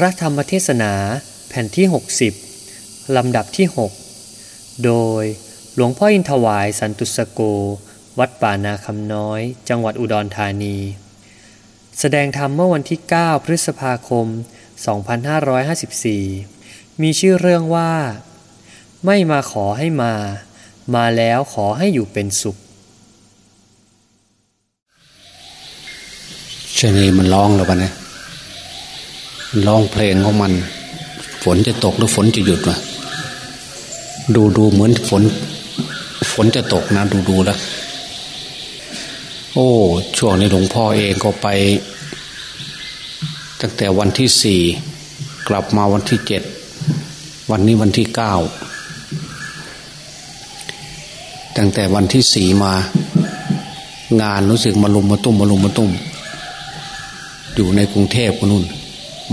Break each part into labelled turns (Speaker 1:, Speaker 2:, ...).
Speaker 1: พระธรรมเทศนาแผ่นที่ 60 ลำดับที่ 6 โดยหลวงพ่ออินทวายสันตุสโก วัดป่านาคำน้อย จังหวัดอุดรธานี แสดงธรรมเมื่อวันที่ 9 พฤษภาคม 2554 มีชื่อเรื่องว่า ไม่มาขอให้มา มาแล้วขอให้อยู่เป็นสุข
Speaker 2: ชนีมันร้องแล้วปะเนี่ย ร้องเพลงของมัน ฝนจะตกหรือฝนจะหยุดวะดูดูเหมือนฝน ฝนจะตกนะดูดูแล้วโอ้ ช่วงนี้หลวงพ่อเองก็ไป ตั้งแต่วันที่สี่กลับมาวันที่เจ็ดวันนี้วันที่เก้าตั้งแต่วันที่สี่มา งานรู้สึกมาลุมมาตุ้มมาลุมมาตุ้ม อยู่ในกรุงเทพกนู่น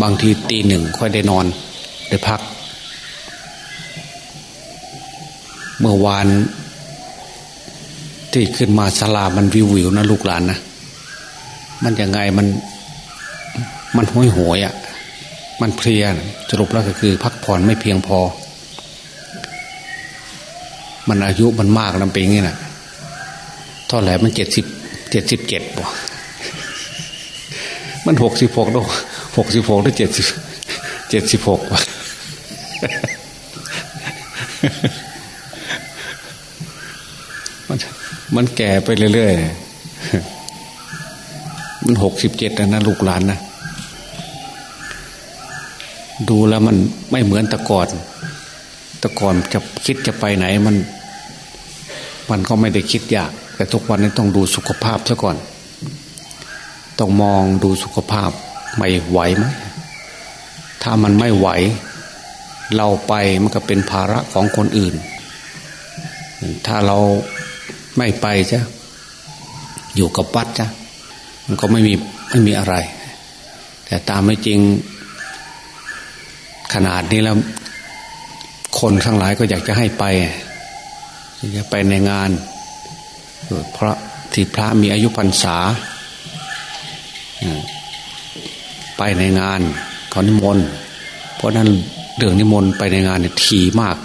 Speaker 2: บางทีตีหนึ่งค่อยได้นอนได้พัก เมื่อวาน ที่ขึ้นมาสลามันวิววิวนะลูกหลานนะมันยังไงมันมันห้อยหวยอะ่ะ มันเพลียสรุปแล้วก็คือ พักผ่อนไม่เพียงพอ มันอายุมันมากลำเป็นอย่างนี้นะเท่าไหร่มันเจ็ดสิบเจ็ดสิบเจ็ดบ่มันหกสิบหกดอก หกสิบหกได้เจ็ดสิบเจ็ดสิบหกมันมันแก่ไปเรื่อยๆ มันหกสิบเจ็ดนะลูกหลานนะดูแล้วมันไม่เหมือนต่ก่อนแต่ก่อนจะคิดจะไปไหนมัน มันก็ไม่ได้คิดยาก แต่ทุกวันนี้ต้องดูสุขภาพซะก่อน ต้องมองดูสุขภาพ ไม่ไหวไหมถ้ามันไม่ไหว เราไปมันก็เป็นภาระของคนอื่น ถ้าเราไม่ไปจ้ะอยู่กับวัดจ้ะมันก็ไม่มีไม่มีอะไร แต่ตามไม่จริง ขนาดนี้แล้ว คนทั้งหลายก็อยากจะให้ไปอยากจะไปในงานเพราะที่พระมีอายุพรรษา ไปในงานเขานิมนต์เพราะนั้นเรื่องนิมนต์ไปในงานเนี่ยทีมาก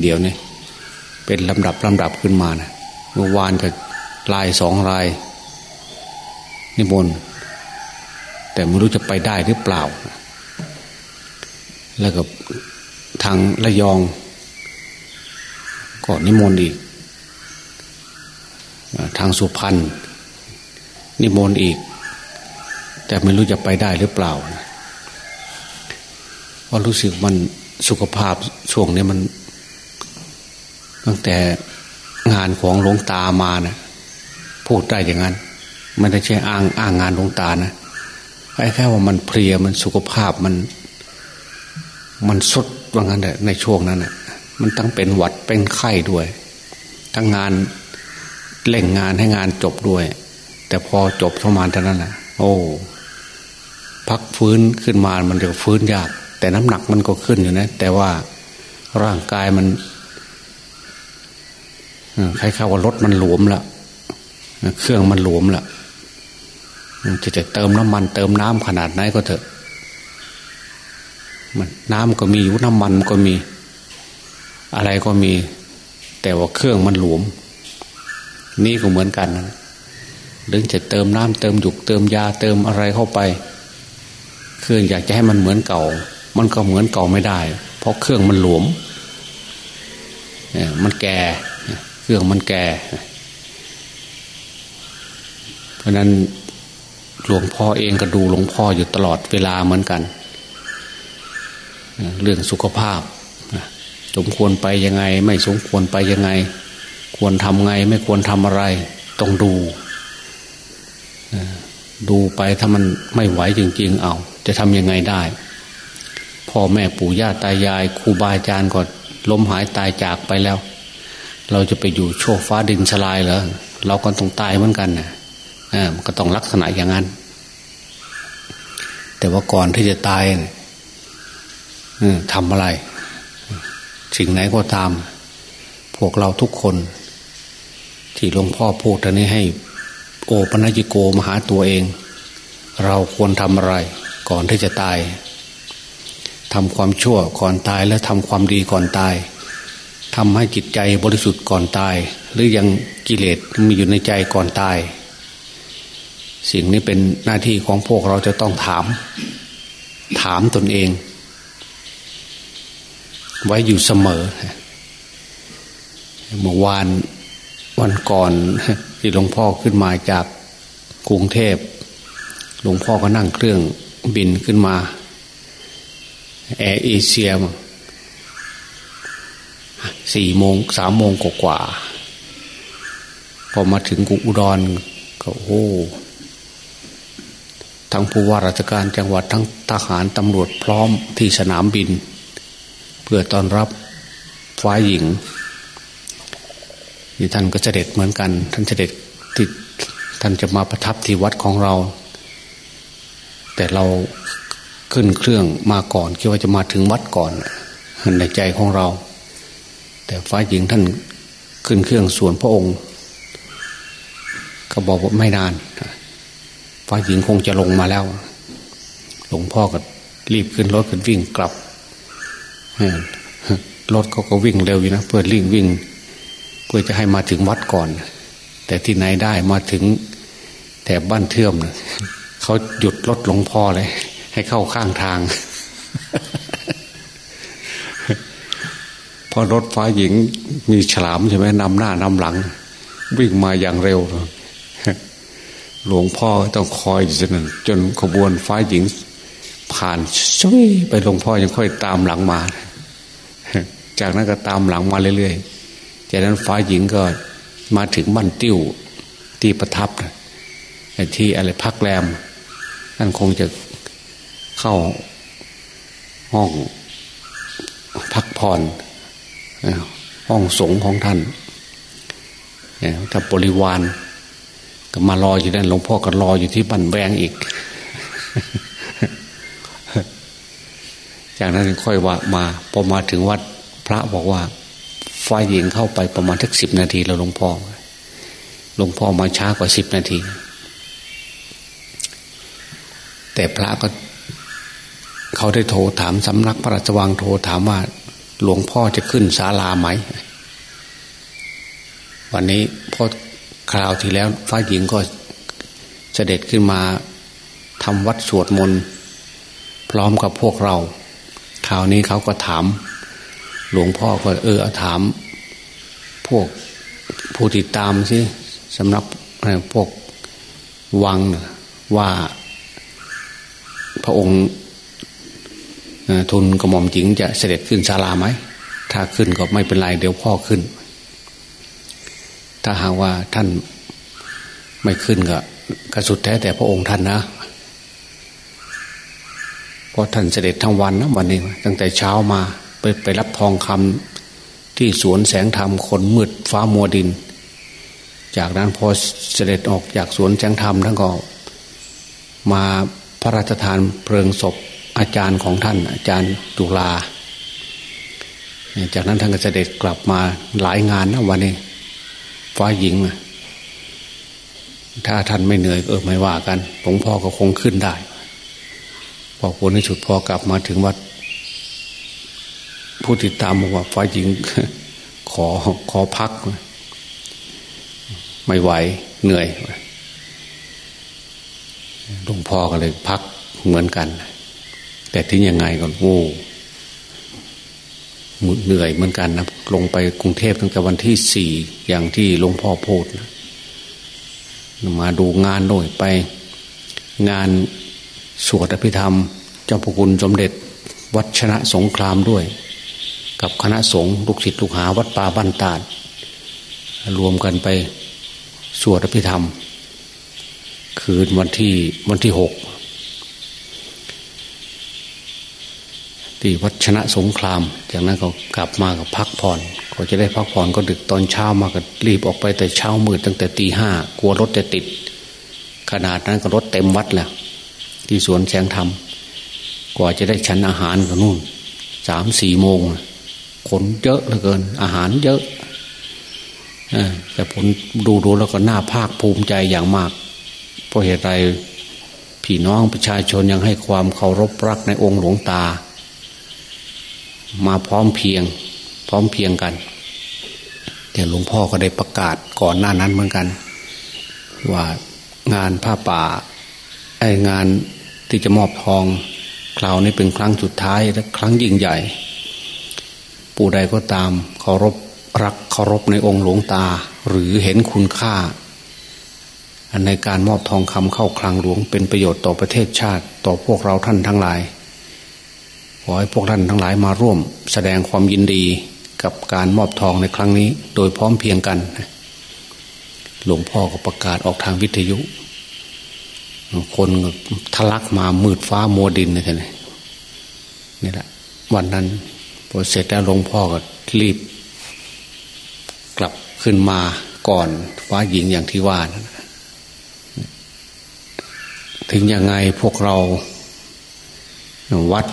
Speaker 2: เดี๋ยวนี้เป็นลำดับลำดับขึ้นมานะเมื่อวานก็ลายสองลาย นิมนต์แต่ไม่รู้จะไปได้หรือเปล่า แล้วก็ทางระยองก็นิมนต์อีก ทางสุพรรณนิมนต์อีก แต่ไม่รู้จะไปได้หรือเปล่าเพราะรู้สึกมันสุขภาพช่วงนี้มัน ตั้งแต่งานของหลวงตามานะพูดได้อย่างนั้นไม่ได้ใช่อ้างอ้างงานหลวงตานะแค่แค่ว่ามันเพลียมันสุขภาพมัน มันสุดว่างั้นแหละในช่วงนั้นนะมันตั้งเป็นหวัดเป็นไข้ด้วย ทั้งงานเล่งงานให้งานจบด้วย แต่พอจบประมาณเท่านั้นแนะโอ้ พักฟื้นขึ้นมามันจะฟื้นยาก แต่น้ำหนักมันก็ขึ้นอยู่นะ แต่ว่าร่างกายมันใครเข้าว่ารถมันหลวมละเครื่องมันหลวมละจะจะเติมน้ำมัน เติมน้ำขนาดไหนก็เถอะมันน้ำก็มีอยู่น้ำมันก็มี อะไรก็มี แต่ว่าเครื่องมันหลวม นี่ก็เหมือนกันนะหรือจะเติมน้ำเติมหยุกเติมยาเติมอะไรเข้าไป ครื่องอยากจะให้มันเหมือนเก่า มันก็เหมือนเก่าไม่ได้ เพราะเครื่องมันหลวมมันแก่เครื่องมันแก่ เพราะนั้นหลวงพ่อเองก็ดูหลวงพ่ออยู่ตลอดเวลาเหมือนกัน เรื่องสุขภาพสมควรไปยังไง ไม่สมควรไปยังไง ควรทำไง ไม่ควรทำอะไร ต้องดู ดูไปถ้ามันไม่ไหวจริง ๆ เอา จะทำยังไงได้ พ่อแม่ปู่ย่าตายายครูบาอาจารย์ก็ล้มหายตายจากไปแล้ว เราจะไปอยู่โชคฟ้าดินสลายเหรอเราก็ต้องตายเหมือนกันนะอ่าก็ต้องลักษณะอย่างนั้น แต่ว่าก่อนที่จะตายเนี่ยทำอะไร สิ่งไหนก็ตาม พวกเราทุกคน ที่หลวงพ่อพูดตอนนี้ให้ โอปัญญิโกมาหาตัวเอง เราควรทำอะไรก่อนที่จะตายทำความชั่วก่อนตายและทำความดีก่อนตายทำให้จิตใจบริสุทธิ์ก่อนตาย หรือยังกิเลสมีอยู่ในใจก่อนตาย สิ่งนี้เป็นหน้าที่ของพวกเราจะต้องถาม ถามตนเอง ไว้อยู่เสมอเมื่อวานวันก่อน ที่หลวงพ่อขึ้นมาจากกรุงเทพหลวงพ่อก็นั่งเครื่องบินขึ้นมาแอร์เอเชียสี่โมงสามโมงกว่าพอมาถึงกุอุดรก็โอ้ทั้งผู้ว่าราชการจังหวัดทั้งทหารตำรวจพร้อมที่สนามบิน เพื่อต้อนรับฝ่ายหญิง ที่ท่านก็เสด็จเหมือนกัน ท่านเสด็จที่ท่านจะมาประทับที่วัดของเรา แต่เราขึ้นเครื่องมาก่อนคิดว่าจะมาถึงวัดก่อนในใจของเรา แต่ฝ่ายหญิงท่านขึ้นเครื่องส่วนพระองค์ ก็บอกว่าไม่นานฝ่ายหญิงคงจะลงมาแล้ว หลวงพ่อก็รีบขึ้นรถขึ้นวิ่งกลับรถเขาก็วิ่งเร็วอยู่นะเพื่อลิ่งวิ่ง เพื่อจะให้มาถึงวัดก่อน แต่ที่ไหนได้มาถึงแถบบ้านเทื่อมเขาหยุดรถหลวงพ่อเลย ให้เข้าข้างทางพอรถฟ้าหญิงมีฉลามใช่ไหมนำหน้านำหลัง วิ่งมาอย่างเร็ว หลวงพ่อต้องคอยจนจนขบวนฟ้าหญิง ผ่านช่วยไปหลวงพ่อยังค่อยตามหลังมา จากนั้นก็ตามหลังมาเรื่อยๆ จากนั้นฟ้ายหญิงก็มาถึงบ้านติ้วที่ประทับที่อะไรพักแรมท่านคงจะเข้าห้องพักผ่อนห้องสงของท่านถ้าบริวารก็มารออยู่นั่นหลวงพ่อก็รออยู่ที่บ้านแวงอีก จากนั้นค่อยว่ามาพอมาถึงวัดพระบอกว่า ฝ่ายหญิงเข้าไปประมาณทักสิบนาทีแล้วหลวงพ่อหลวงพ่อมาช้ากว่าสิบนาที แต่พระก็เขาได้โทรถามสำนักพระราชวังโทรถามว่า หลวงพ่อจะขึ้นศาลาไหม วันนี้พอคราวที่แล้วฝ่ายหญิงก็เสด็จขึ้นมาทำวัดสวดมนต์พร้อมกับพวกเราคราวนี้เขาก็ถาม หลวงพ่อก็เออถาม พวกผู้ติดตามสิสำนักพวกวังว่าพระองค์ทุนกระหม่อมหญิงจะเสด็จขึ้นศาลาไหม ถ้าขึ้นก็ไม่เป็นไรเดี๋ยวพ่อขึ้น ถ้าหากว่าท่านไม่ขึ้นก็กระสุดแท้แต่พระองค์ท่านนะเพราะท่านเสด็จทั้งวันนะวันนี้ ตั้งแต่เช้ามา ไปไปรับทองคำที่สวนแสงธรรมคนมืดฟ้ามัวดิน จากนั้นพอเสด็จออกจากสวนแสงธรรมท่านก็มาพระราชทานเพลิงศพอาจารย์ของท่าน อาจารย์ตุลา จากนั้นท่านก็เสด็จกลับมาหลายงานนะวันนี้ ฟ้าหญิง ถ้าท่านไม่เหนื่อยเออไม่ว่ากันหลวงพ่อก็คงขึ้นได้ พอผลในสุดพอกลับมาถึงวัด ผู้ติดตามบอกว่าฝ่ายหญิง ขอขอพัก ไม่ไหวเหนื่อยหลวงพ่อก็เลยพักเหมือนกัน แต่ที่ยังไงก็โง่เหนื่อยเหมือนกันนะลงไปกรุงเทพตั้งแต่วันที่สี่อย่างที่หลวงพ่อพูดนะมาดูงานโดยไป งานสวดอภิธรรม เจ้าพระคุณสมเด็จ วัชนะสงครามด้วย กับคณะสงฆ์ลูกศิษย์ลูกหาวัดป่าบ้านตาด รวมกันไปสวดอภิธรรม คืนวันที่วันที่หกที่วัดชนะสงคราม จากนั้นก็กลับมากับพักผ่อนก็จะได้พักผ่อนก็ดึกตอนเช้ามาก็รีบออกไปแต่เช้ามืดตั้งแต่ตีห้ากลัวรถจะติด ขนาดนั้นก็รถเต็มวัดแล้วที่สวนแสงธรรมกว่าจะได้ชั้นอาหารก็นู่นสามสี่โมง คนเยอะเหลือเกิน อาหารเยอะแต่ผลดูดูแล้วก็น่าภาคภูมิใจอย่างมาก เพราะเหตุใดพี่น้องประชาชนยังให้ความเคารพรักในองค์หลวงตา มาพร้อมเพียง พร้อมเพียงกัน แต่หลวงพ่อก็ได้ประกาศก่อนหน้านั้นเหมือนกัน ว่างานผ้าป่าไองานที่จะมอบทอง คราวนี้เป็นครั้งสุดท้ายและครั้งยิ่งใหญ่ ผู้ใดก็ตามเคารพรักเคารพในองค์หลวงตา หรือเห็นคุณค่าในการมอบทองคำเข้าคลังหลวงเป็นประโยชน์ต่อประเทศชาติ ต่อพวกเราท่านทั้งหลายขอให้พวกท่านทั้งหลายมาร่วม แสดงความยินดีกับการมอบทองในครั้งนี้ โดยพร้อมเพียงกัน หลวงพ่อก็ประกาศออกทางวิทยุ คนทะลักมามืดฟ้ามัวดินเลยท่านนี่แหละวันนั้น พอเสร็จแล้วหลวงพ่อก็รีบ กลับขึ้นมาก่อนฟ้าหญิงอย่างที่ว่านะถึงยังไงพวกเรา วัด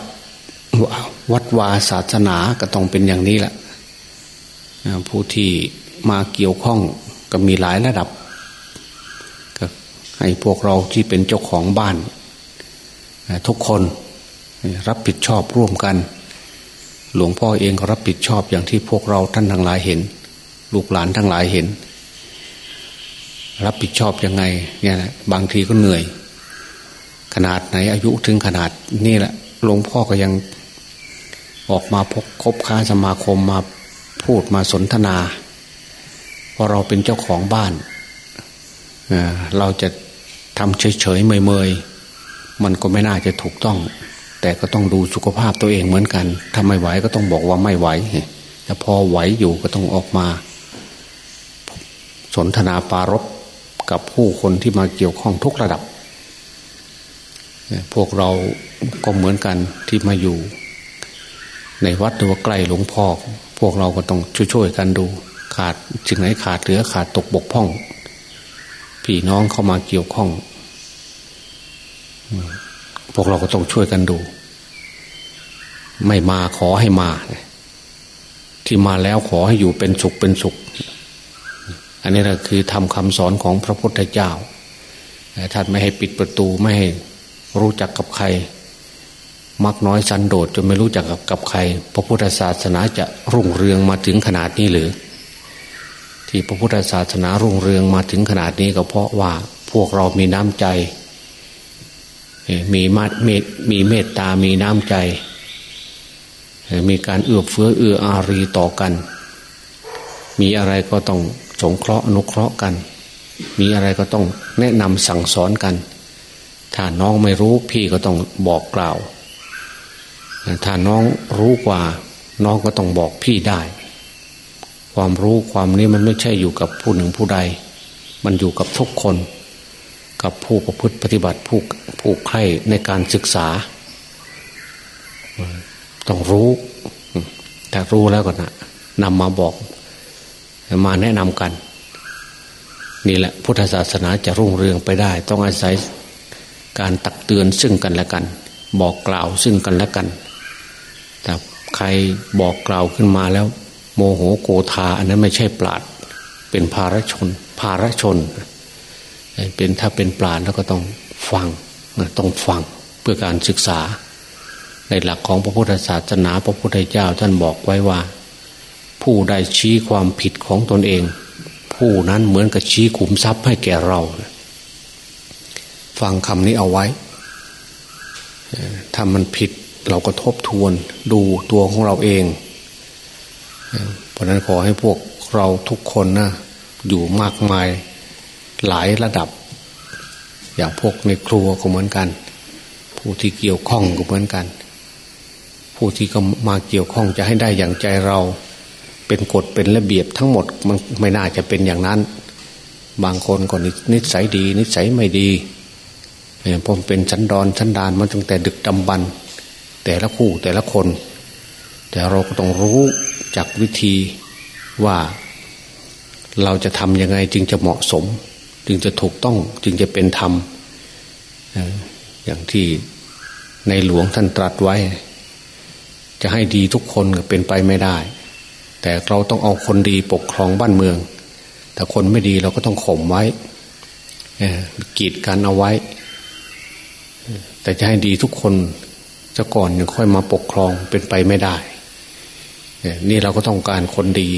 Speaker 2: วัดวาศาสนาก็ต้องเป็นอย่างนี้แหละผู้ที่มาเกี่ยวข้องก็มีหลายระดับก็ให้พวกเราที่เป็นเจ้าของบ้าน ทุกคนรับผิดชอบร่วมกัน หลวงพ่อเองก็รับผิดชอบอย่างที่พวกเราท่านทั้งหลายเห็น ลูกหลานทั้งหลายเห็น รับผิดชอบยังไง เนี่ยนะบางทีก็เหนื่อย ขนาดไหนอายุถึงขนาดนี่แหละหลวงพ่อก็ยังออกมาพบคบค้าสมาคมมาพูดมาสนทนาพอเราเป็นเจ้าของบ้านเราจะทำเฉยๆเมยๆมันก็ไม่น่าจะถูกต้อง แต่ก็ต้องดูสุขภาพตัวเองเหมือนกัน ถ้าไม่ไหวก็ต้องบอกว่าไม่ไหวแต่พอไหวอยู่ก็ต้องออกมา สนทนาปารบกับผู้คนที่มาเกี่ยวข้องทุกระดับ พวกเราก็เหมือนกันที่มาอยู่ ในวัดหรือว่าใกล้หลวงพ่อ พวกเราก็ต้องช่วยๆกันดู ขาดสิ่งไหนขาดเหลือขาดตกบกพร่อง พี่น้องเข้ามาเกี่ยวข้อง พวกเราก็ต้องช่วยกันดู ไม่มาขอให้มา ที่มาแล้วขอให้อยู่เป็นสุขเป็นสุข อันนี้แหละคือทำคำสอนของพระพุทธเจ้าท่านไม่ให้ปิดประตูไม่ให้รู้จักกับใคร มักน้อยสันโดษจนไม่รู้จักกับกับใคร พระพุทธศาสนาจะรุ่งเรืองมาถึงขนาดนี้หรือ ที่พระพุทธศาสนารุ่งเรืองมาถึงขนาดนี้ก็เพราะว่าพวกเรามีน้ำใจ มีมาเมตมีเมตตามีน้ำใจ มีการเอื้อเฟื้อเอื้ออารีต่อกัน มีอะไรก็ต้องสงเคราะห์อนุเคราะห์กัน มีอะไรก็ต้องแนะนำสั่งสอนกัน ถ้าน้องไม่รู้พี่ก็ต้องบอกกล่าว ถ้าน้องรู้กว่า น้องก็ต้องบอกพี่ได้ ความรู้ความนี้มันไม่ใช่อยู่กับผู้หนึ่งผู้ใด มันอยู่กับทุกคน กับผู้ประพฤติปฏิบัติผู้ผู้ใคร่ในการศึกษา ต้องรู้ แต่รู้แล้วก็นะนำมาบอกมาแนะนำกัน นี่แหละพุทธศาสนาจะรุ่งเรืองไปได้ ต้องอาศัยการตักเตือนซึ่งกันและกัน บอกกล่าวซึ่งกันและกัน แต่ใครบอกกล่าวขึ้นมาแล้ว โมโหโกธาอันนั้นไม่ใช่ปราดเป็นภารชน ภารชน เป็นถ้าเป็นปราดแล้วก็ต้องฟังต้องฟังเพื่อการศึกษา ในหลักของพระพุทธศาสนา พระพุทธเจ้าท่านบอกไว้ว่า ผู้ใดชี้ความผิดของตนเอง ผู้นั้นเหมือนกับชี้ขุมทรัพย์ให้แก่เรา ฟังคำนี้เอาไว้ถ้ามันผิดเราก็ทบทวนดูตัวของเราเอง เพราะนั้นขอให้พวกเราทุกคนนะอยู่มากมาย หลายระดับ อย่างพวกในครัวก็เหมือนกัน ผู้ที่เกี่ยวข้องก็เหมือนกัน ผู้ที่ก็มาเกี่ยวข้องจะให้ได้อย่างใจเรา เป็นกฎเป็นระเบียบทั้งหมดมันไม่น่าจะเป็นอย่างนั้น บางคนก็นิสัยดี นิสัยไม่ดีผมเป็นชั้นดอนชั้นดานมาตั้งแต่ดึกดำบรรแต่ละคู่แต่ละคน แต่เราก็ต้องรู้จากวิธีว่าเราจะทำยังไงจึงจะเหมาะสม จึงจะถูกต้องจึงจะเป็นธรรมอย่างที่ในหลวงท่านตรัสไว้ จะให้ดีทุกคนเป็นไปไม่ได้ แต่เราต้องเอาคนดีปกครองบ้านเมือง แต่คนไม่ดีเราก็ต้องข่มไว้กีดกันเอาไว้ แต่จะให้ดีทุกคนจะก่อนยังค่อยมาปกครองเป็นไปไม่ได้นี่เราก็ต้องการคนดี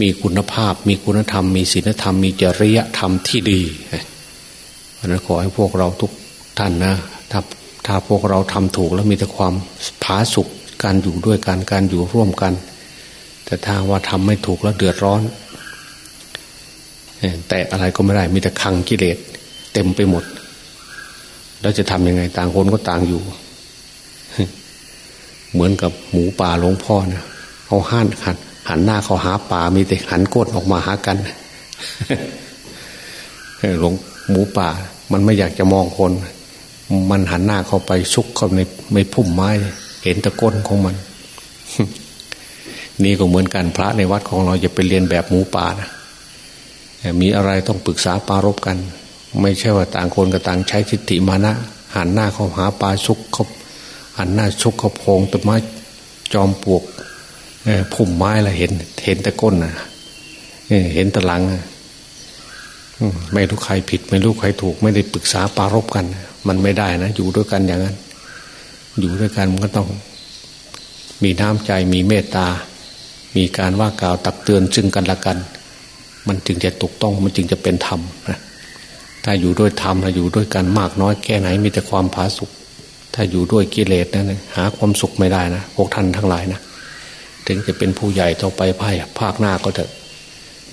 Speaker 2: มีคุณภาพ มีคุณธรรม มีศีลธรรม มีจริยธรรมที่ดีเพราะนั้นขอให้พวกเราทุกท่านนะถ้าถ้าพวกเราทำถูกแล้วมีแต่ความผาสุกการอยู่ด้วยกันการอยู่ร่วมกัน แต่ถ้าว่าทำไม่ถูกแล้วเดือดร้อน แต่อะไรก็ไม่ได้มีแต่คังกิเลสเต็มไปหมด แล้วจะทำยังไงต่างคนก็ต่างอยู่ เหมือนกับหมูป่าหลวงพ่อนะเอาหันหัน หันหน้าเขาหาป่ามีแต่หันก้นออกมาหากันหลวงหมูป่า มันไม่อยากจะมองคน มันหันหน้าเข้าไปซุกเข้าในในพุ่มไม้ เห็นตะก้นของมัน นี่ก็เหมือนกันพระในวัดของเราจะไปเรียนแบบหมูป่านะมีอะไรต้องปรึกษาปารบกัน ไม่ใช่ว่าต่างคนกับต่างใช้ทิฏฐิมานะหันหน้าเข้าหาปลาซุกเขาหันหน้าชุกเขาโพงต้นไม้จอมปลวก พุ่มไม้ละเห็น เห็นแต่ก้นนะเห็นแต่หลังไม่รู้ใครผิด ไม่รู้ใครถูก ไม่ได้ปรึกษาปารบกัน มันไม่ได้นะอยู่ด้วยกันอย่างนั้น อยู่ด้วยกันมันก็ต้อง มีน้ำใจมีเมตตา มีการว่ากล่าวตักเตือนซึ่งกันและกัน มันจึงจะถูกต้องมันจึงจะเป็นธรรมนะถ้าอยู่ด้วยธรรมถ้าอยู่ด้วยกันมากน้อยแค่ไหน มีแต่ความผาสุกถ้าอยู่ด้วยกิเลสนะหาความสุขไม่ได้นะพวกท่านทั้งหลายนะ ถึงจะเป็นผู้ใหญ่ต่อไปภายภาคหน้าก็เถอะ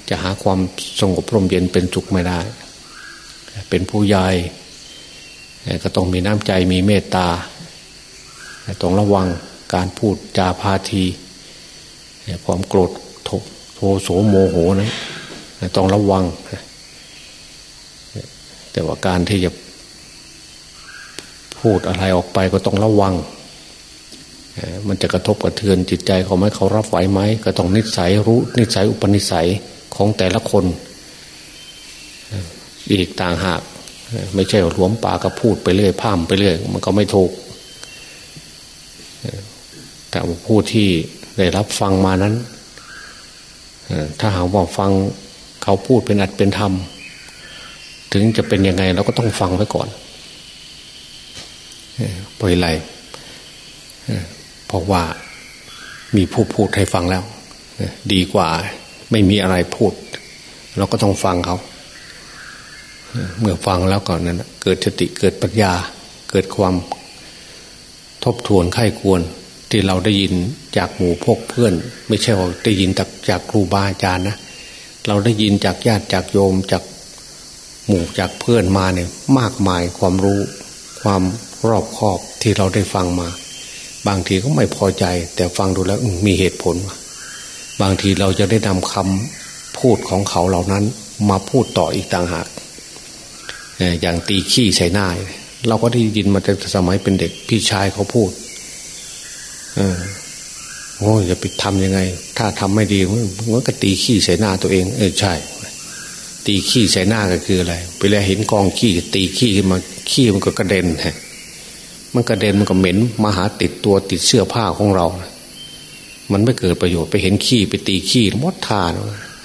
Speaker 2: จะหาความสงบร่มเย็นเป็นสุขไม่ได้ เป็นผู้ใหญ่ก็ต้องมีน้ำใจมีเมตตาต้องระวังการพูดจาพาทีความโกรธโทโสโมโหนะต้องระวัง แต่ว่าการที่จะพูดอะไรออกไปก็ต้องระวัง มันจะกระทบกระเทือนจิตใจเขาไหมเขารับไหวไหมก็ต้องนิสัยรู้นิสัยอุปนิสัยของแต่ละคนอีกต่างหาก ไม่ใช่หลวมปากก็พูดไปเรื่อยพามไปเรื่อยมันก็ไม่ถูก แต่ผู้ที่ได้รับฟังมานั้นถ้าหากว่าฟังเขาพูดเป็นอัดเป็นธรรม ถึงจะเป็นยังไงเราก็ต้องฟังไว้ก่อนเพราะอะไรเพ ราะว่ามีผู้พูดให้ฟังแล้ว ดีกว่าไม่มีอะไรพูด เราก็ต้องฟังเขาเมื่อฟังแล้วก่อนนั้นเกิดสติเกิดปัญญา เกิดความทบทวนไข้ควรที่เราได้ยินจากหมู่พวกเพื่อน ไม่ใช่ว่าได้ยินจากจากครูบาอาจารย์นะเราได้ยินจากญาติจากโยมจากหมู่จากเพื่อนมาเนี่ยมากมายความรู้ความรอบคอบที่เราได้ฟังมา บางทีก็ไม่พอใจ แต่ฟังดูแล้วมีเหตุผล บางทีเราจะได้นำคำพูดของเขาเหล่านั้นมาพูดต่ออีกต่างหากอย่างตีขี้ใส่หน้าเราก็ได้ยินมาจากสมัยเป็นเด็กพี่ชายเขาพูดโอ้จะไปทำยังไง ถ้าทำไม่ดีมันก็ตีขี้ใส่หน้าตัวเอง เออใช่ ตีขี้ใส่หน้าก็คืออะไรไปแล้วเห็นกองขี้ตีขี้ขึ้นมาขี้มันก็กระเด็นฮะ มันกระเด็นมันก็เหม็นมาหาติดตัวติดเสื้อผ้าของเรา มันไม่เกิดประโยชน์ไปเห็นขี้ไปตีขี้มดทาน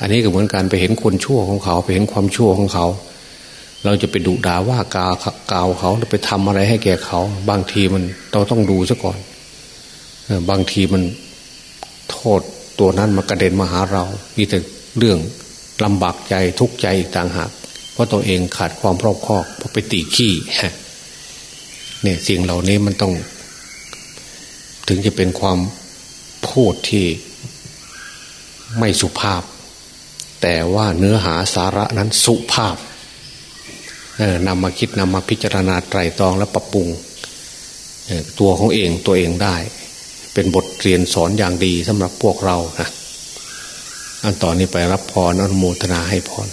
Speaker 2: อันนี้ก็เหมือนกันไปเห็นคนชั่วของเขา ไปเห็นความชั่วของเขา เราจะไปดุด่าว่ากากาวเขาไปทำอะไรให้แก่เขา บางทีมันเราต้องดูซะก่อนบางทีมันโทษตัวนั้นมากระเด็นมาหาเรามีแต่เรื่องลำบากใจทุกข์ใจต่างหาก เพราะตัวเองขาดความรอบคอบเพราะไปตีขี้ เนี่ยสิ่งเหล่านี้มันต้อง ถึงจะเป็นความพูดที่ไม่สุภาพ แต่ว่าเนื้อหาสาระนั้นสุภาพนำมาคิดนำมาพิจารณาไตรตรองและปรับปรุงตัวของเองตัวเองได้ เป็นบทเรียนสอนอย่างดีสำหรับพวกเรานะอันต่อนนี้ไปรับพรอนุโมทนาให้พร